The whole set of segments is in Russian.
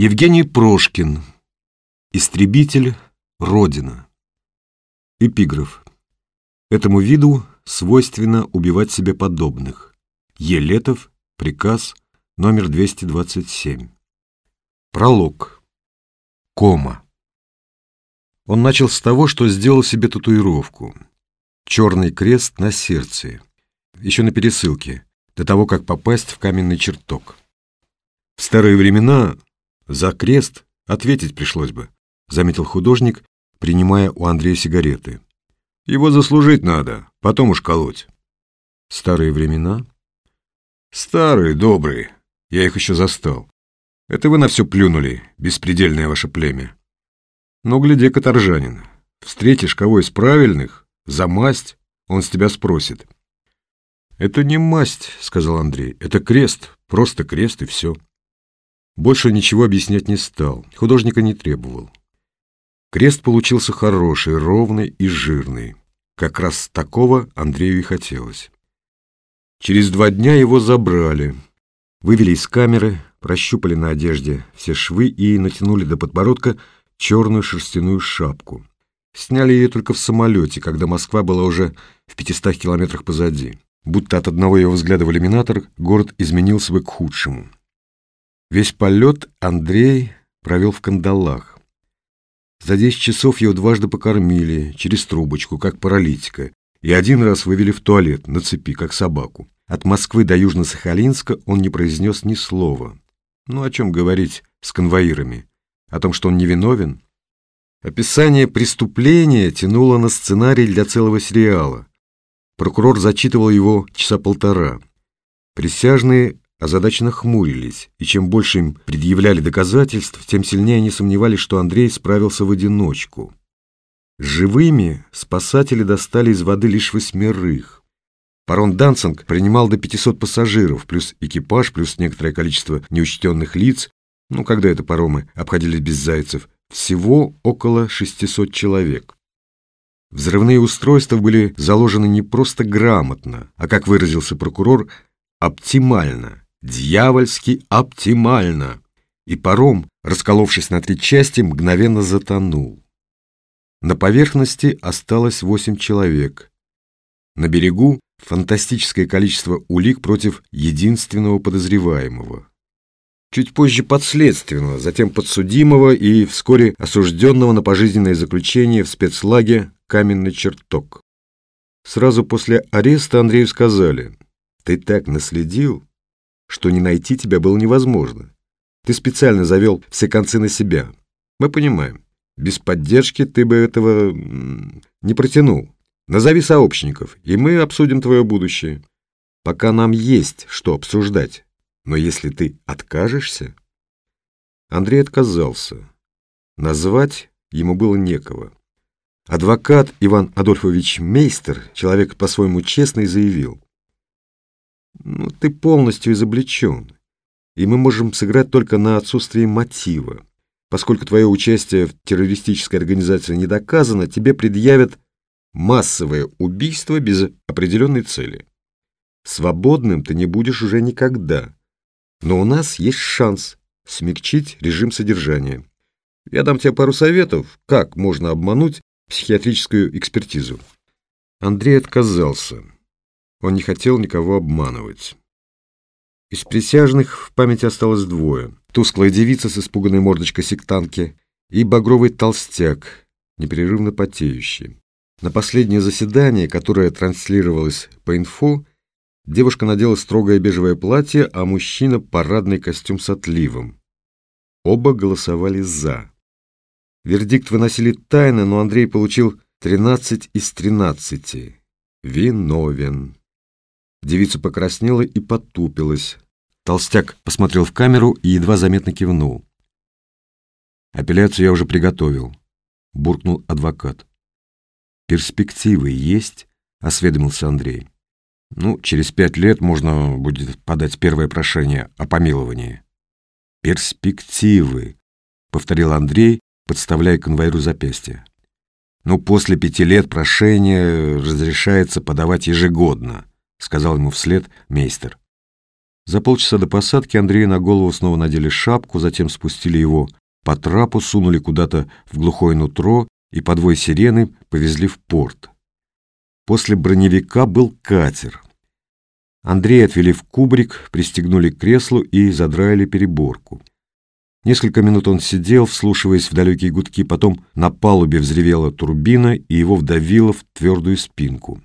Евгений Прошкин. Истребитель Родина. Эпиграф. Этому виду свойственно убивать себе подобных. Елетов, приказ номер 227. Пролог. Кома. Он начал с того, что сделал себе татуировку. Черный крест на сердце. Еще на пересылке, до того, как попасть в каменный чертог. В старые времена «За крест ответить пришлось бы», — заметил художник, принимая у Андрея сигареты. «Его заслужить надо, потом уж колоть». «Старые времена?» «Старые, добрые. Я их еще застал. Это вы на все плюнули, беспредельное ваше племя. Но гляди, каторжанин, встретишь кого из правильных, за масть, он с тебя спросит». «Это не масть», — сказал Андрей, — «это крест, просто крест и все». Больше ничего объяснять не стал, художника не требовал. Крест получился хороший, ровный и жирный. Как раз такого Андрею и хотелось. Через два дня его забрали. Вывели из камеры, прощупали на одежде все швы и натянули до подбородка черную шерстяную шапку. Сняли ее только в самолете, когда Москва была уже в 500 километрах позади. Будто от одного его взгляда в иллюминатор город изменился бы к худшему. Весь полет Андрей провел в кандалах. За десять часов его дважды покормили, через трубочку, как паралитика, и один раз вывели в туалет, на цепи, как собаку. От Москвы до Южно-Сахалинска он не произнес ни слова. Ну, о чем говорить с конвоирами? О том, что он невиновен? Описание преступления тянуло на сценарий для целого сериала. Прокурор зачитывал его часа полтора. Присяжные озадаченно хмурились, и чем больше им предъявляли доказательств, тем сильнее они сомневались, что Андрей справился в одиночку. Живыми спасатели достали из воды лишь восьмерых. Парон Дансинг принимал до 500 пассажиров, плюс экипаж, плюс некоторое количество неучтенных лиц, ну, когда это паромы обходились без зайцев, всего около 600 человек. Взрывные устройства были заложены не просто грамотно, а, как выразился прокурор, оптимально дьявольски оптимально, и паром, расколовшись на три части, мгновенно затонул. На поверхности осталось восемь человек. На берегу фантастическое количество улик против единственного подозреваемого. Чуть позже подследственного, затем подсудимого и вскоре осужденного на пожизненное заключение в спецлаге «Каменный чертог». Сразу после ареста Андрею сказали, «Ты так наследил, что не найти тебя было невозможно. Ты специально завел все концы на себя. Мы понимаем. Без поддержки ты бы этого не протянул. Назови сообщников, и мы обсудим твое будущее. Пока нам есть что обсуждать. Но если ты откажешься... Андрей отказался. Назвать ему было некого. Адвокат Иван Адольфович Мейстер, человек по-своему честный, заявил. Ну, ты полностью изобличен, и мы можем сыграть только на отсутствии мотива. Поскольку твое участие в террористической организации не доказано, тебе предъявят массовое убийство без определенной цели. Свободным ты не будешь уже никогда. Но у нас есть шанс смягчить режим содержания. Я дам тебе пару советов, как можно обмануть психиатрическую экспертизу. Андрей отказался. Он не хотел никого обманывать. Из присяжных в памяти осталось двое. Тусклая девица с испуганной мордочкой сектанки и багровый толстяк, непрерывно потеющий. На последнее заседание, которое транслировалось по инфо, девушка надела строгое бежевое платье, а мужчина – парадный костюм с отливом. Оба голосовали «за». Вердикт выносили тайно, но Андрей получил 13 из 13. Виновен. Девица покраснела и потупилась. Толстяк посмотрел в камеру и едва заметно кивнул. «Апелляцию я уже приготовил», — буркнул адвокат. «Перспективы есть?» — осведомился Андрей. «Ну, через пять лет можно будет подать первое прошение о помиловании». «Перспективы», — повторил Андрей, подставляя конвоиру запястье. «Ну, после пяти лет прошение разрешается подавать ежегодно», — сказал ему вслед мейстер. За полчаса до посадки Андрею на голову снова надели шапку, затем спустили его по трапу, сунули куда-то в глухое нутро и по двое сирены повезли в порт. После броневика был катер. Андрея отвели в кубрик, пристегнули к креслу и задраили переборку. Несколько минут он сидел, вслушиваясь в далекие гудки, потом на палубе взревела турбина, и его вдавило в твердую спинку.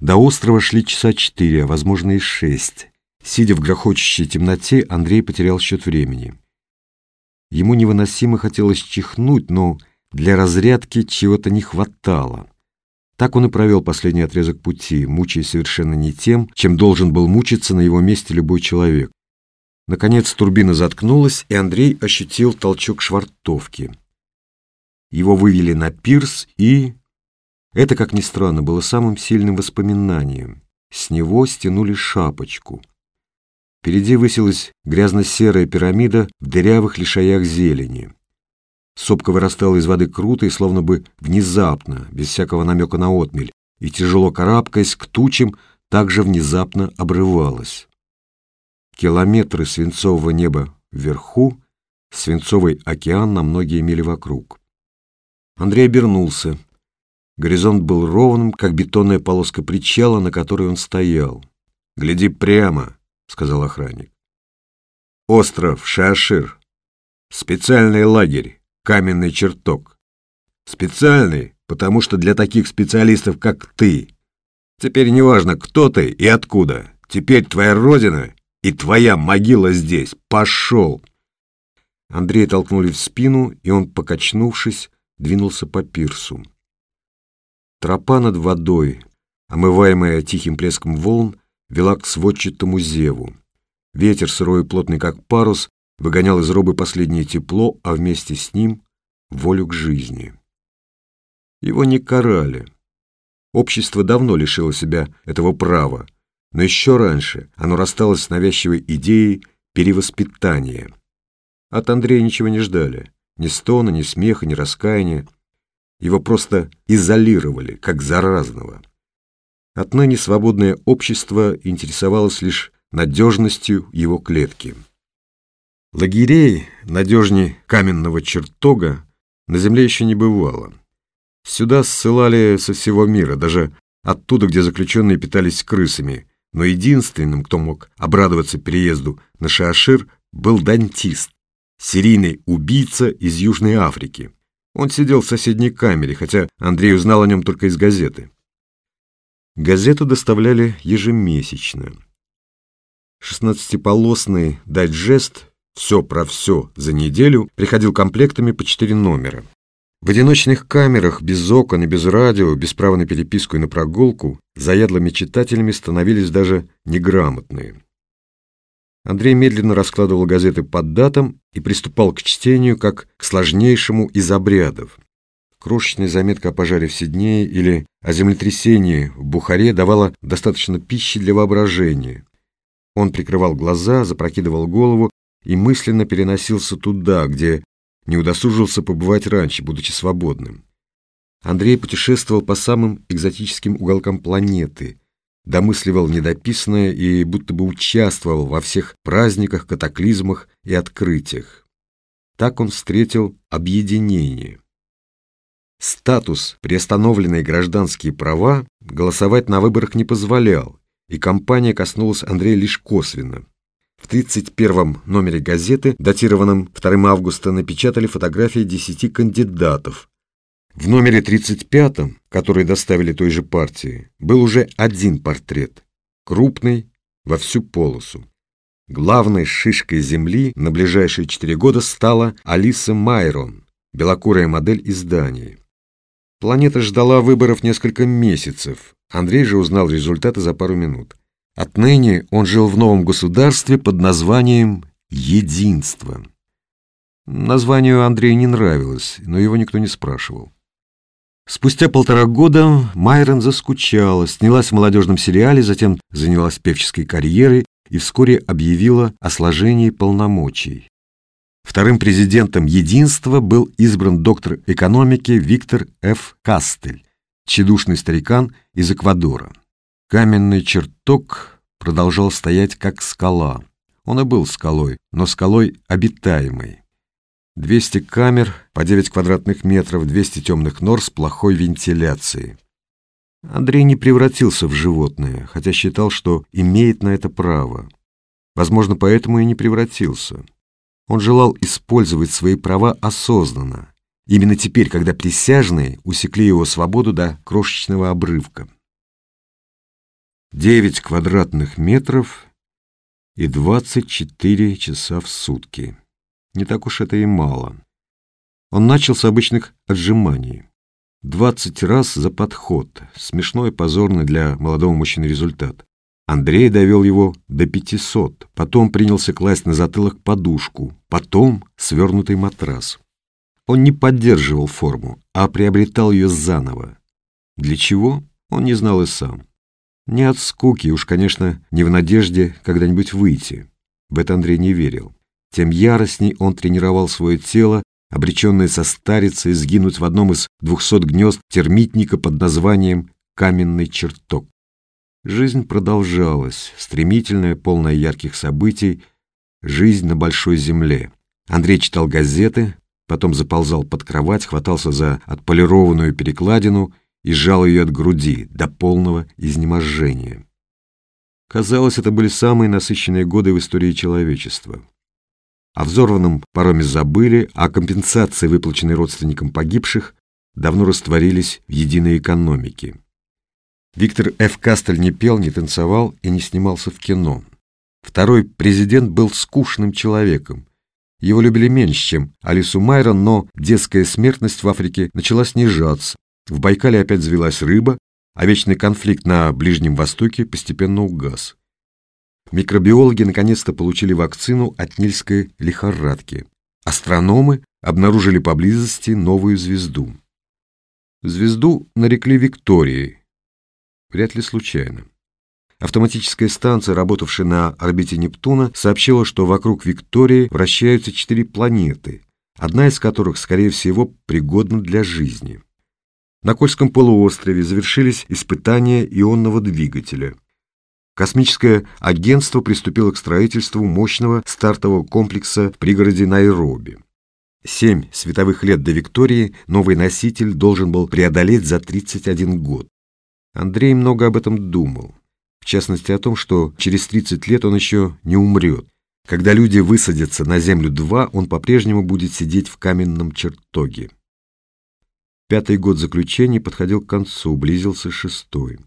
До острова шли часа четыре, а, возможно, и шесть. Сидя в грохочущей темноте, Андрей потерял счет времени. Ему невыносимо хотелось чихнуть, но для разрядки чего-то не хватало. Так он и провел последний отрезок пути, мучаясь совершенно не тем, чем должен был мучиться на его месте любой человек. Наконец турбина заткнулась, и Андрей ощутил толчок швартовки. Его вывели на пирс, и... Это, как ни странно, было самым сильным воспоминанием. С него стянули шапочку. Впереди высилась грязно-серая пирамида в дырявых лишаях зелени. Сопка вырастала из воды круто и словно бы внезапно, без всякого намека на отмель, и, тяжело карабкаясь к тучам, также внезапно обрывалась. Километры свинцового неба вверху, свинцовый океан на многие мили вокруг. Андрей обернулся. Горизонт был ровным, как бетонная полоска причала, на которой он стоял. «Гляди прямо», — сказал охранник. «Остров Шашир. Специальный лагерь, каменный чертог. Специальный, потому что для таких специалистов, как ты. Теперь неважно, кто ты и откуда. Теперь твоя родина и твоя могила здесь. Пошел!» Андрея толкнули в спину, и он, покачнувшись, двинулся по пирсу. Тропа над водой, омываемая тихим плеском волн, вела к сводчатому зеву. Ветер, сырой и плотный, как парус, выгонял из робы последнее тепло, а вместе с ним — волю к жизни. Его не карали. Общество давно лишило себя этого права, но еще раньше оно рассталось с навязчивой идеей перевоспитания. От Андрея ничего не ждали. Ни стона, ни смеха, ни раскаяния. Его просто изолировали, как заразного. Отныне свободное общество интересовалось лишь надежностью его клетки. Лагерей, надежней каменного чертога, на земле еще не бывало. Сюда ссылали со всего мира, даже оттуда, где заключенные питались крысами, но единственным, кто мог обрадоваться переезду на Шаашир, был дантист, серийный убийца из Южной Африки. Он сидел в соседней камере, хотя Андрей узнал о нем только из газеты. Газету доставляли ежемесячно. Шестнадцатиполосный дайджест «Все про все» за неделю приходил комплектами по четыре номера. В одиночных камерах, без окон и без радио, без права на переписку и на прогулку, заядлыми читателями становились даже неграмотные. Андрей медленно раскладывал газеты под датам и приступал к чтению как к сложнейшему из обрядов. Крошечная заметка о пожаре в Сиднее или о землетрясении в Бухаре давала достаточно пищи для воображения. Он прикрывал глаза, запрокидывал голову и мысленно переносился туда, где не удосужился побывать раньше, будучи свободным. Андрей путешествовал по самым экзотическим уголкам планеты, домысливал недописанное и будто бы участвовал во всех праздниках, катаклизмах и открытиях. Так он встретил объединение. Статус, приостановленные гражданские права, голосовать на выборах не позволял, и кампания коснулась Андрея лишь косвенно. В 31-м номере газеты, датированном 2 августа, напечатали фотографии 10 кандидатов. В номере 35-м, который доставили той же партии, был уже один портрет, крупный, во всю полосу. Главной шишкой земли на ближайшие четыре года стала Алиса Майрон, белокурая модель издания. Планета ждала выборов несколько месяцев. Андрей же узнал результаты за пару минут. Отныне он жил в новом государстве под названием «Единство». Названию Андрею не нравилось, но его никто не спрашивал. Спустя полтора года Майрон заскучала, снялась в молодежном сериале, затем занялась певческой карьерой и вскоре объявила о сложении полномочий. Вторым президентом «Единства» был избран доктор экономики Виктор Ф. Кастель, тщедушный старикан из Эквадора. Каменный чертог продолжал стоять как скала. Он и был скалой, но скалой обитаемой. 200 камер по 9 квадратных метров, 200 темных нор с плохой вентиляцией. Андрей не превратился в животное, хотя считал, что имеет на это право. Возможно, поэтому и не превратился. Он желал использовать свои права осознанно, именно теперь, когда присяжные усекли его свободу до крошечного обрывка. Девять квадратных метров и двадцать четыре часа в сутки. Не так уж это и мало. Он начал с обычных отжиманий. Двадцать раз за подход. Смешной позорный для молодого мужчины результат. Андрей довел его до пятисот, потом принялся класть на затылок подушку, потом свернутый матрас. Он не поддерживал форму, а приобретал ее заново. Для чего, он не знал и сам. Не от скуки, уж, конечно, не в надежде когда-нибудь выйти. В это Андрей не верил. Тем яростней он тренировал свое тело, обреченное состариться и сгинуть в одном из двухсот гнезд термитника под названием «Каменный чертог». Жизнь продолжалась, стремительная, полная ярких событий, жизнь на большой земле. Андрей читал газеты, потом заползал под кровать, хватался за отполированную перекладину и сжал ее от груди до полного изнеможения. Казалось, это были самые насыщенные годы в истории человечества. О взорванном пароме забыли, а компенсации, выплаченные родственникам погибших, давно растворились в единой экономике. Виктор Ф. Кастель не пел, не танцевал и не снимался в кино. Второй президент был скучным человеком. Его любили меньше, чем Алису Майрон, но детская смертность в Африке начала снижаться. В Байкале опять завелась рыба, а вечный конфликт на Ближнем Востоке постепенно угас. Микробиологи наконец-то получили вакцину от нильской лихорадки. Астрономы обнаружили поблизости новую звезду. Звезду нарекли Викторией. Вряд ли случайно. Автоматическая станция, работавшая на орбите Нептуна, сообщила, что вокруг Виктории вращаются четыре планеты, одна из которых, скорее всего, пригодна для жизни. На Кольском полуострове завершились испытания ионного двигателя – Космическое агентство приступило к строительству мощного стартового комплекса в пригороде Найроби. Семь световых лет до Виктории новый носитель должен был преодолеть за 31 год. Андрей много об этом думал. В частности о том, что через 30 лет он еще не умрет. Когда люди высадятся на Землю-2, он по-прежнему будет сидеть в каменном чертоге. Пятый год заключения подходил к концу, близился шестой.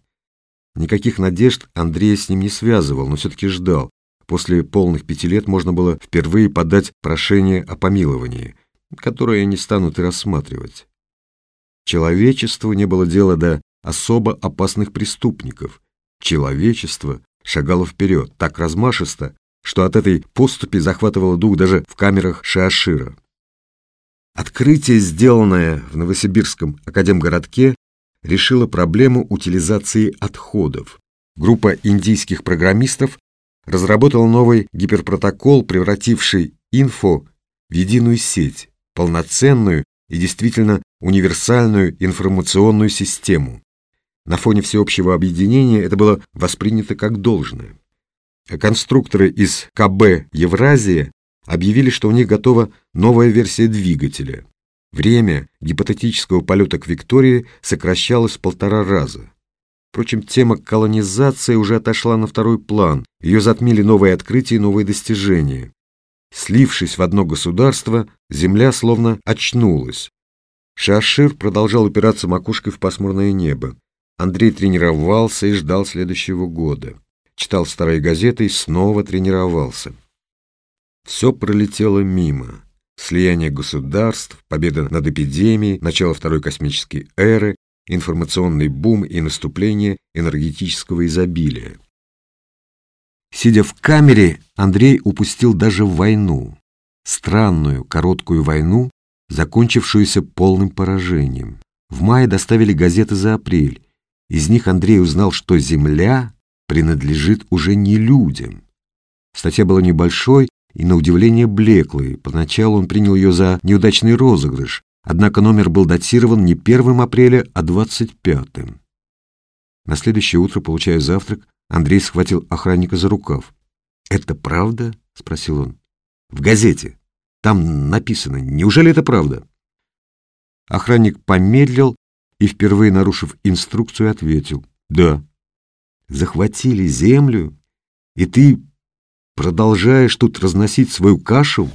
Никаких надежд Андрей с ним не связывал, но все-таки ждал. После полных пяти лет можно было впервые подать прошение о помиловании, которое они станут и рассматривать. Человечеству не было дела до особо опасных преступников. Человечество шагало вперед так размашисто, что от этой поступи захватывало дух даже в камерах Шиашира. Открытие, сделанное в Новосибирском академгородке, решила проблему утилизации отходов. Группа индийских программистов разработала новый гиперпротокол, превративший инфо в единую сеть, полноценную и действительно универсальную информационную систему. На фоне всеобщего объединения это было воспринято как должное. Конструкторы из КБ «Евразия» объявили, что у них готова новая версия двигателя. Время гипотетического полета к Виктории сокращалось в полтора раза. Впрочем, тема колонизации уже отошла на второй план, ее затмили новые открытия и новые достижения. Слившись в одно государство, Земля словно очнулась. Шашир продолжал упираться макушкой в пасмурное небо. Андрей тренировался и ждал следующего года. Читал старые газеты и снова тренировался. Все пролетело мимо слияние государств, победа над эпидемией, начало второй космической эры, информационный бум и наступление энергетического изобилия. Сидя в камере, Андрей упустил даже войну, странную короткую войну, закончившуюся полным поражением. В мае доставили газеты за апрель. Из них Андрей узнал, что Земля принадлежит уже не людям. Статья была небольшой, и, на удивление, блеклый. Поначалу он принял ее за неудачный розыгрыш, однако номер был датирован не 1 апреля, а 25-м. На следующее утро, получая завтрак, Андрей схватил охранника за рукав. «Это правда?» — спросил он. «В газете. Там написано. Неужели это правда?» Охранник помедлил и, впервые нарушив инструкцию, ответил. «Да». «Захватили землю, и ты продолжаешь тут разносить свою кашу?»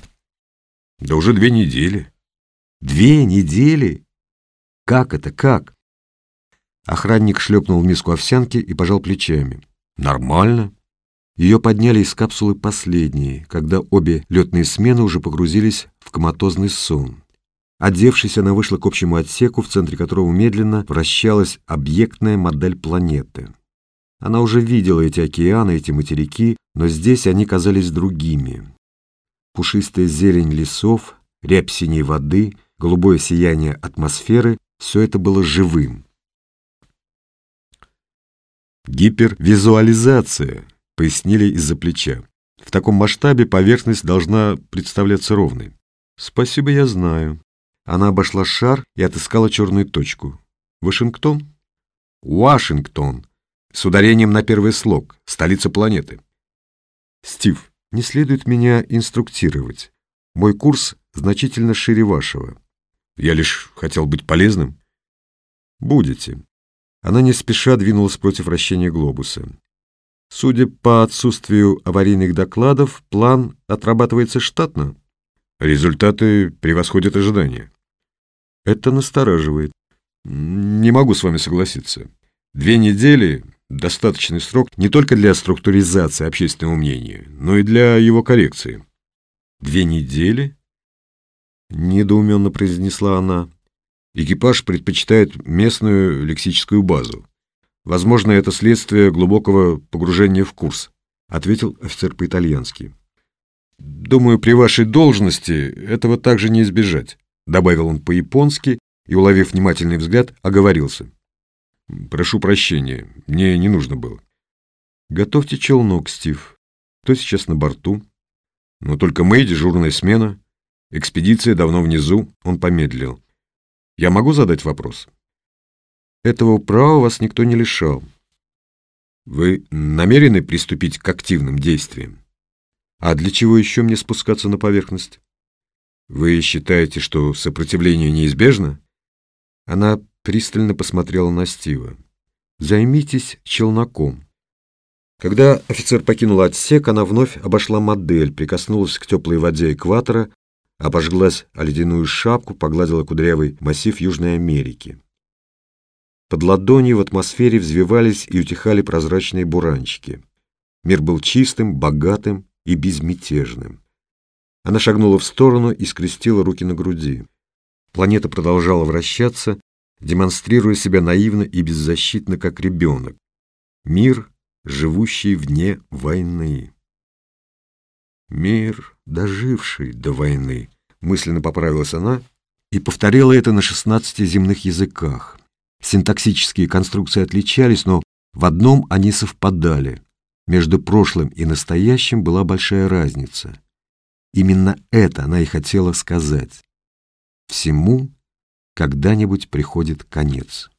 «Да уже две недели». «Две недели? Как это, как?» Охранник шлепнул в миску овсянки и пожал плечами. «Нормально». Ее подняли из капсулы последние, когда обе летные смены уже погрузились в коматозный сон. Одевшись, она вышла к общему отсеку, в центре которого медленно вращалась объектная модель планеты. Она уже видела эти океаны, эти материки, но здесь они казались другими. Пушистая зелень лесов, рябь синей воды, голубое сияние атмосферы — все это было живым. Гипервизуализация, пояснили из-за плеча. В таком масштабе поверхность должна представляться ровной. Спасибо, я знаю. Она обошла шар и отыскала черную точку. Вашингтон? Вашингтон. С ударением на первый слог. Столица планеты. Стив, не следует меня инструктировать. Мой курс значительно шире вашего. Я лишь хотел быть полезным. Будете. Она не спеша двинулась против вращения глобуса. Судя по отсутствию аварийных докладов, план отрабатывается штатно. Результаты превосходят ожидания. Это настораживает. Не могу с вами согласиться. Две недели – достаточный срок не только для структуризации общественного мнения, но и для его коррекции. Две недели? Недоуменно произнесла она. Экипаж предпочитает местную лексическую базу. Возможно, это следствие глубокого погружения в курс, ответил офицер по-итальянски. Думаю, при вашей должности этого также не избежать добавил он по-японски и, уловив внимательный взгляд, оговорился. «Прошу прощения, мне не нужно было». «Готовьте челнок, Стив. Кто сейчас на борту?» «Но только мы, дежурная смена. Экспедиция давно внизу», — он помедлил. «Я могу задать вопрос?» «Этого права вас никто не лишал». «Вы намерены приступить к активным действиям?» «А для чего еще мне спускаться на поверхность?» Вы считаете, что сопротивление неизбежно? Она пристально посмотрела на Стива. Займитесь челноком. Когда офицер покинул отсек, она вновь обошла модель, прикоснулась к теплой воде экватора, обожглась о ледяную шапку, погладила кудрявый массив Южной Америки. Под ладонью в атмосфере взвивались и утихали прозрачные буранчики. Мир был чистым, богатым и безмятежным. Она шагнула в сторону и скрестила руки на груди. Планета продолжала вращаться, демонстрируя себя наивно и беззащитно, как ребенок. Мир, живущий вне войны. Мир, доживший до войны, мысленно поправилась она и повторила это на шестнадцати земных языках. Синтаксические конструкции отличались, но в одном они совпадали. Между прошлым и настоящим была большая разница. Именно это она и хотела сказать. Всему когда-нибудь приходит конец.